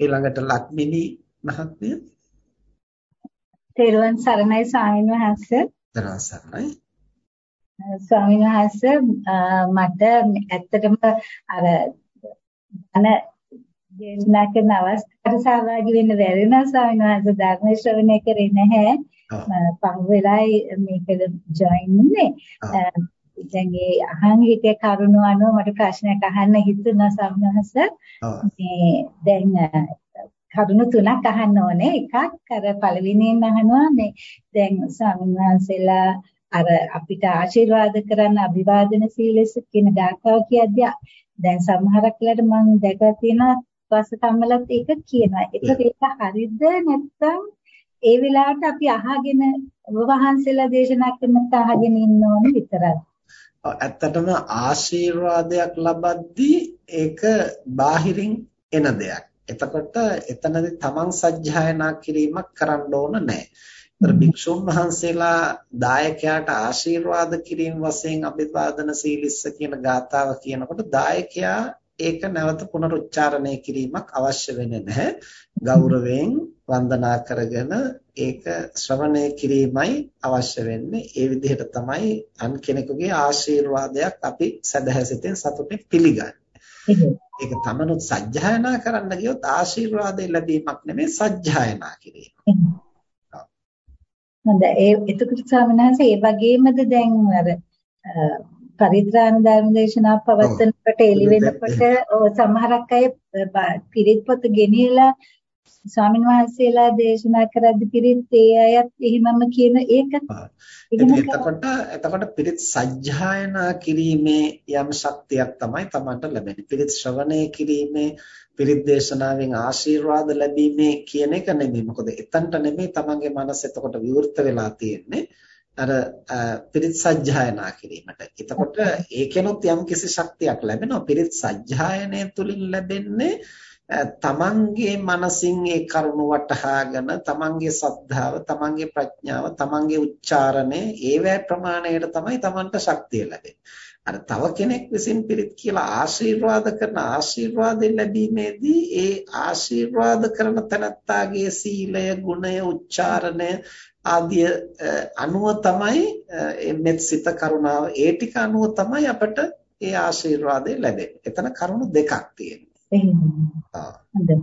ඊළඟට ලක්මිනි මහත්මිය. තෙරුවන් සරණයි ස්වාමීන් වහන්සේ. තෙරුවන් සරණයි. ස්වාමීන් වහන්සේ මට ඇත්තටම අර ධන දේශනා කරන අවස්ථාවට සහභාගී වෙන්න බැරි වුණා ස්වාමීන් වහන්සේ ධර්ම ශ්‍රවණය කරේ නැහැ. පහු වෙලායි මේකට ජොයින් වුනේ. දැන් ඒ අහන් හිතේ කරුණු අනුව මට ප්‍රශ්නයක් අහන්න හිතුණා ස්වාමීන් වහන්සේ. මේ දැන් කරුණු තුනක් අහන්න ඕනේ. එකක් අර පළවෙනියෙන් අහනවා මේ දැන් ස්වාමීන් වහන්සේලා අර අපිට ආශිර්වාද කරන්න අභිවාදන සීලෙස කියන ගාථාව කියද්දී දැන් සමහරක් වෙලාවට මම දැකලා තියෙනවා පස්ස කම්මලත් ඒක කියනවා. ඒක ඒක හරිද නැත්නම් ඒ වෙලාවට අපි අහගෙන වහන්සේලා දේශනා කරනත් අහගෙන ඉන්න ඕනේ විතරයි. ඇත්තටම ආශිර්වාදයක් ලබද්දී ඒක බාහිරින් එන දෙයක්. එතකොට එතනදී තමන් සජ්ජායනා කිරීමක් කරන්න ඕන නැහැ. ඒතර භික්ෂුන් වහන්සේලා දායකයාට ආශිර්වාද කිරීම වශයෙන් අභිවාදන සීලිස්ස කියන ගාථාව කියනකොට දායකයා ඒක නැවත පුනරුච්චාරණය කිරීමක් අවශ්‍ය වෙන්නේ නැහැ. ගෞරවයෙන් වන්දනා කරගෙන ඒක ශ්‍රවණය කිරීමයි අවශ්‍ය වෙන්නේ. ඒ විදිහට තමයි අන් කෙනෙකුගේ ආශිර්වාදයක් අපි සදහැසිතෙන් සතුටින් පිළිගන්නේ. ඒක තමනුත් සජ්ජායනා කරන්න ගියොත් ආශිර්වාදය ලැබීමක් නෙමෙයි සජ්ජායනා කිරීම. හොඳයි ඒ එතකොට ස්වාමීන් වහන්සේ ඒ වගේමද දැන් අර පරිත්‍රාණ ධර්ම දේශනා පවත්වනකොට එළි වෙනකොට සමහරක් අය පිරිත් පොත ගෙනියලා ස්වාමීන් වහන්සේලා දේශනා කරද්දි පිරිත් ඒ අයත් එහෙමම කියන ඒක එතකොට එතකොට පිරිත් සජ්ජායනා කිරීමේ යම් ශක්තියක් තමයි Tamanට ලැබෙන්නේ. පිරිත් ශ්‍රවණය කිරීමේ පිරිත් දේශනාවෙන් ආශිර්වාද ලැබීමේ කියන එක නෙමෙයි. මොකද එතනට නෙමෙයි Tamanගේ මනස එතකොට විවෘත වෙලා තියෙන්නේ. අර පිරිත් සජ්ජායනා කිරීමට. එතකොට ඒකෙනොත් යම් කිසි ශක්තියක් ලැබෙනවා. පිරිත් සජ්ජායනය තුලින් ලැබෙන්නේ තමන්ගේ මනසින් ඒ කරුණ වටහාගෙන තමන්ගේ සද්ධාව තමන්ගේ ප්‍රඥාව තමන්ගේ උච්චාරණය ඒවැ ප්‍රමාණයට තමයි තමන්ට ශක්තිය ලැබෙන්නේ. අර තව කෙනෙක් විසින් පිරිත් කියලා ආශිර්වාද කරන ආශිර්වාදෙ ලැබීමේදී ඒ ආශිර්වාද කරන තනත්තාගේ සීලය, ගුණය, උච්චාරණය ආදිය අනුව තමයි මෙත් සිත කරුණාව ඒ ටික අනුව තමයි අපට ඒ ආශිර්වාදය ලැබෙන්නේ. එතන කරුණු දෙකක් තියෙනවා. එහෙනම් හොඳයි.